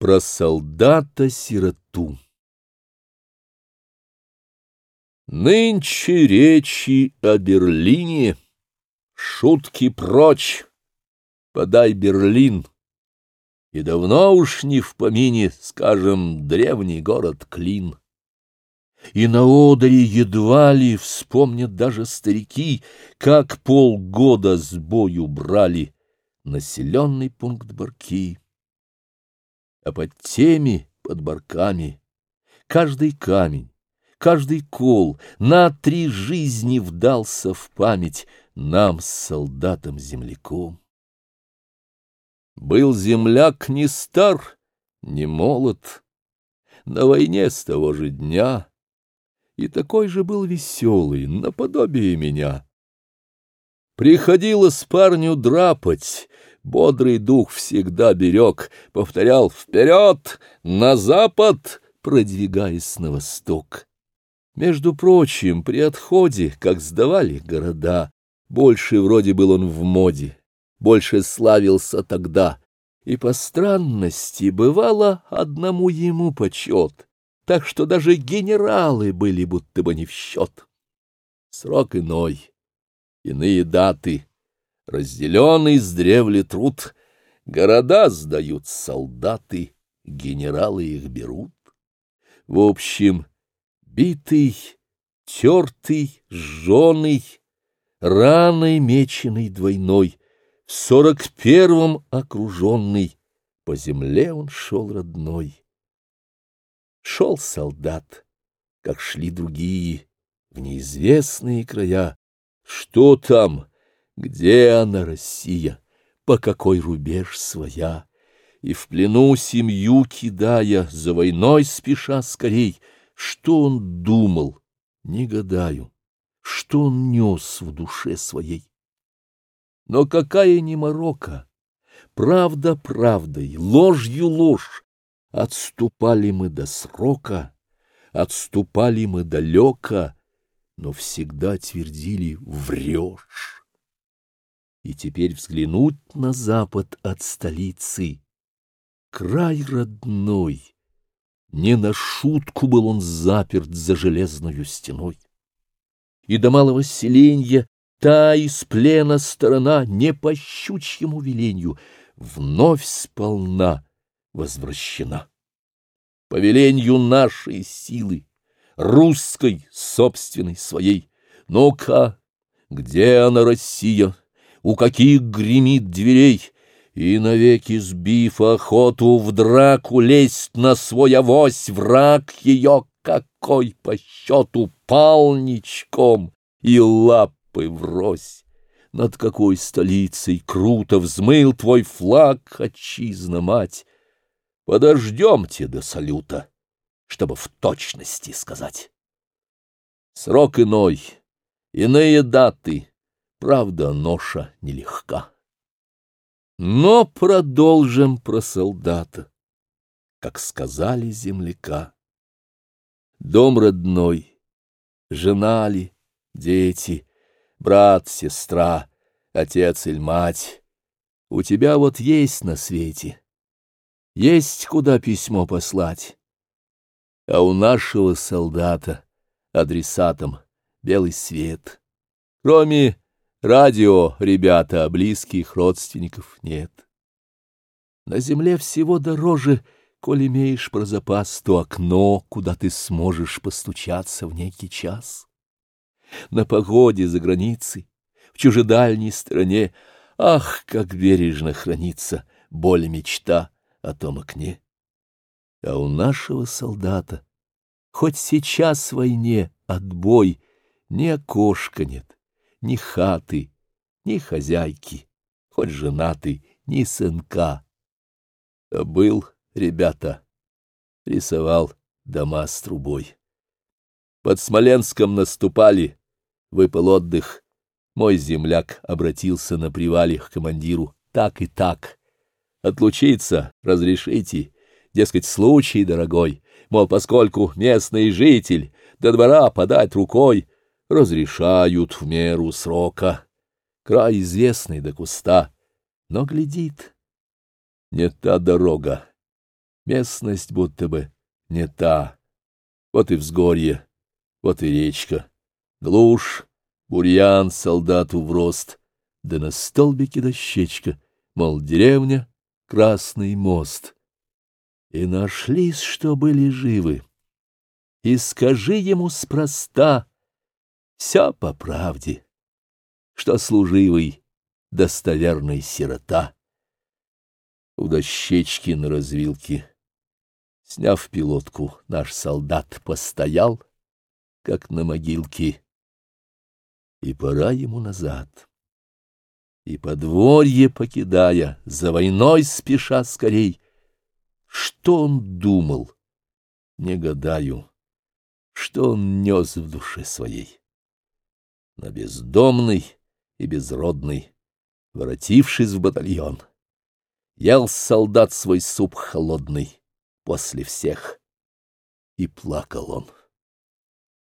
Про солдата-сироту Нынче речи о Берлине, шутки прочь, подай Берлин. И давно уж не в помине, скажем, древний город Клин. И на Одере едва ли вспомнят даже старики, как полгода с бою брали населенный пункт Барки а под теми под барками. Каждый камень, каждый кол на три жизни вдался в память нам, с солдатом-земляком. Был земляк не стар, не молод, на войне с того же дня, и такой же был веселый, наподобие меня. Приходилось парню драпать, бодрый дух всегда берег, повторял «Вперед! На запад!» продвигаясь на восток. Между прочим, при отходе, как сдавали города, больше вроде был он в моде, больше славился тогда, и по странности бывало одному ему почет, так что даже генералы были будто бы не в счет. Срок иной, иные даты — разделенный с древли труд, города сдают солдаты, генералы их берут. В общем, битый, тертый, жженый, раной меченый двойной, в сорок первом окруженный, по земле он шел родной. Шел солдат, как шли другие, в неизвестные края. Что там? Где она, Россия, по какой рубеж своя? И в плену семью кидая, за войной спеша скорей, Что он думал, не гадаю, что он нес в душе своей. Но какая не морока! Правда правдой, ложью ложь! Отступали мы до срока, отступали мы далеко, но всегда твердили «врешь» и теперь взглянуть на запад от столицы. Край родной, не на шутку был он заперт за железную стеной. И до малого селенья та из плена сторона не по щучьему веленью вновь сполна возвращена. По веленью нашей силы, русской, собственной, своей, ну-ка, где она, Россия? у каких гремит дверей, и навеки сбив охоту в драку лезть на свой авось, враг ее какой по счету палничком и лапы врозь. Над какой столицей круто взмыл твой флаг, отчизна мать. Подождемте до салюта, чтобы в точности сказать. Срок иной, иные даты — Правда, ноша нелегка. Но продолжим про солдата, как сказали земляка. Дом родной, жена ли, дети, брат, сестра, отец или мать, у тебя вот есть на свете, есть куда письмо послать. А у нашего солдата адресатом белый свет. Кроме Радио, ребята, близких родственников нет. На земле всего дороже, коль имеешь про запас то окно, куда ты сможешь постучаться в некий час. На погоде за границей, в чужедальней стране, ах, как бережно хранится боль мечта о том окне. А у нашего солдата хоть сейчас в войне отбой, ни окошка нет, ни хаты, ни хозяйки, хоть женатый, ни сынка. А был, ребята, рисовал дома с трубой. Под Смоленском наступали, выпал отдых. Мой земляк обратился на привале к командиру так и так. Отлучиться разрешите, дескать, случай дорогой, мол, поскольку местный житель, до двора подать рукой, разрешают в меру срока. Край известный до куста, но глядит. Не та дорога, местность будто бы не та. Вот и взгорье, вот и речка, глушь, бурьян солдату в рост, да на столбике дощечка, мол, деревня, красный мост. И нашлись, что были живы. И скажи ему спроста — все по правде, что служивый достоверный сирота. У дощечки на развилке, сняв пилотку, наш солдат постоял, как на могилке, и пора ему назад. И подворье покидая, за войной спеша скорей, что он думал, не гадаю, что он нес в душе своей но бездомный и безродный, воротившись в батальон. Ел солдат свой суп холодный после всех, и плакал он.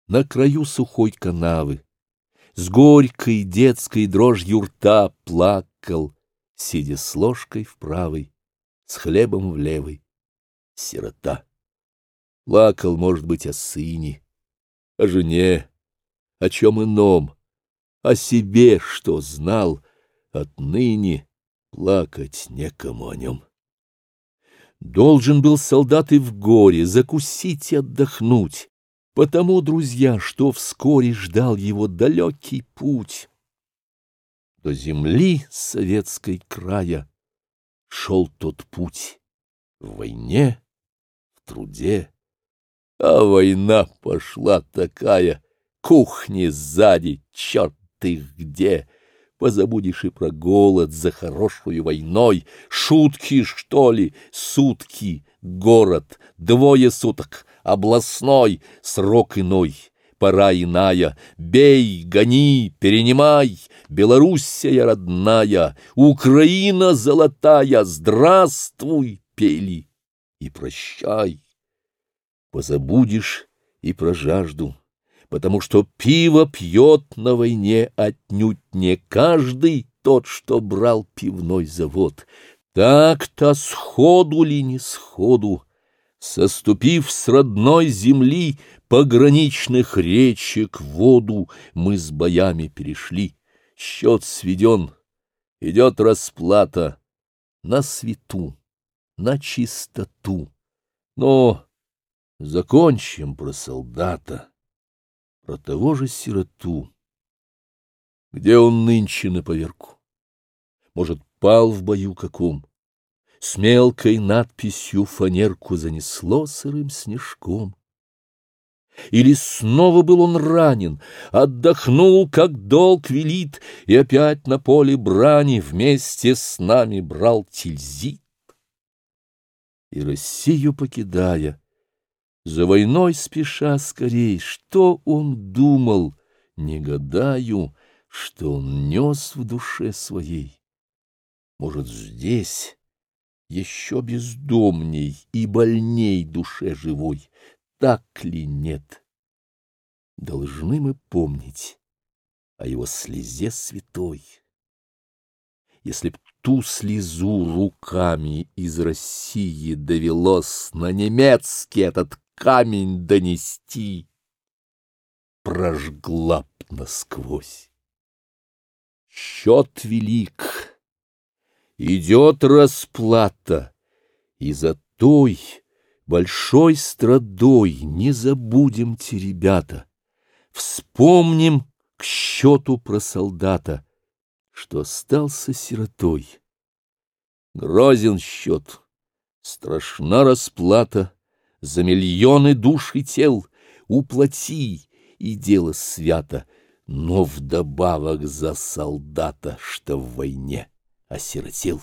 На краю сухой канавы, с горькой детской дрожью рта плакал, сидя с ложкой в правой, с хлебом в левой, сирота. Плакал, может быть, о сыне, о жене, о чем ином, о себе, что знал, отныне плакать некому о нем. Должен был солдат и в горе закусить и отдохнуть, потому, друзья, что вскоре ждал его далекий путь. До земли советской края шел тот путь в войне, в труде, а война пошла такая, кухни сзади, черт ты где? Позабудешь и про голод за хорошую войной. Шутки, что ли? Сутки, город, двое суток, областной, срок иной. Пора иная, бей, гони, перенимай, Белоруссия родная, Украина золотая, здравствуй, пели и прощай. Позабудешь и про жажду потому что пиво пьет на войне отнюдь не каждый тот, что брал пивной завод. Так-то сходу ли не сходу, соступив с родной земли пограничных речек воду, мы с боями перешли. Счет сведен, идет расплата на свету, на чистоту. Но закончим про солдата про того же сироту. Где он нынче на поверку? Может, пал в бою каком? С мелкой надписью фанерку занесло сырым снежком. Или снова был он ранен, отдохнул, как долг велит, И опять на поле брани вместе с нами брал тильзит. И Россию покидая, за войной спеша скорей, что он думал, не гадаю, что он нес в душе своей. Может, здесь еще бездомней и больней душе живой, так ли нет? Должны мы помнить о его слезе святой. Если б ту слезу руками из России довелось на немецкий этот камень донести, прожгла б насквозь. Счет велик, идет расплата, и за той большой страдой не забудемте, ребята, вспомним к счету про солдата, что остался сиротой. Грозен счет, страшна расплата, за миллионы душ и тел, уплати, и дело свято, но вдобавок за солдата, что в войне осиротел.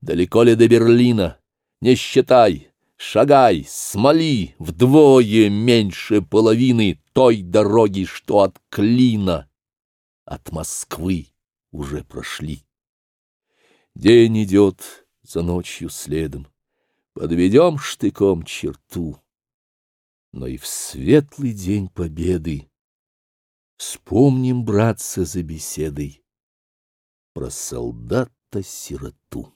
Далеко ли до Берлина? Не считай, шагай, смоли вдвое меньше половины той дороги, что от Клина, от Москвы уже прошли. День идет за ночью следом подведем штыком черту. Но и в светлый день победы вспомним, братца, за беседой про солдата-сироту.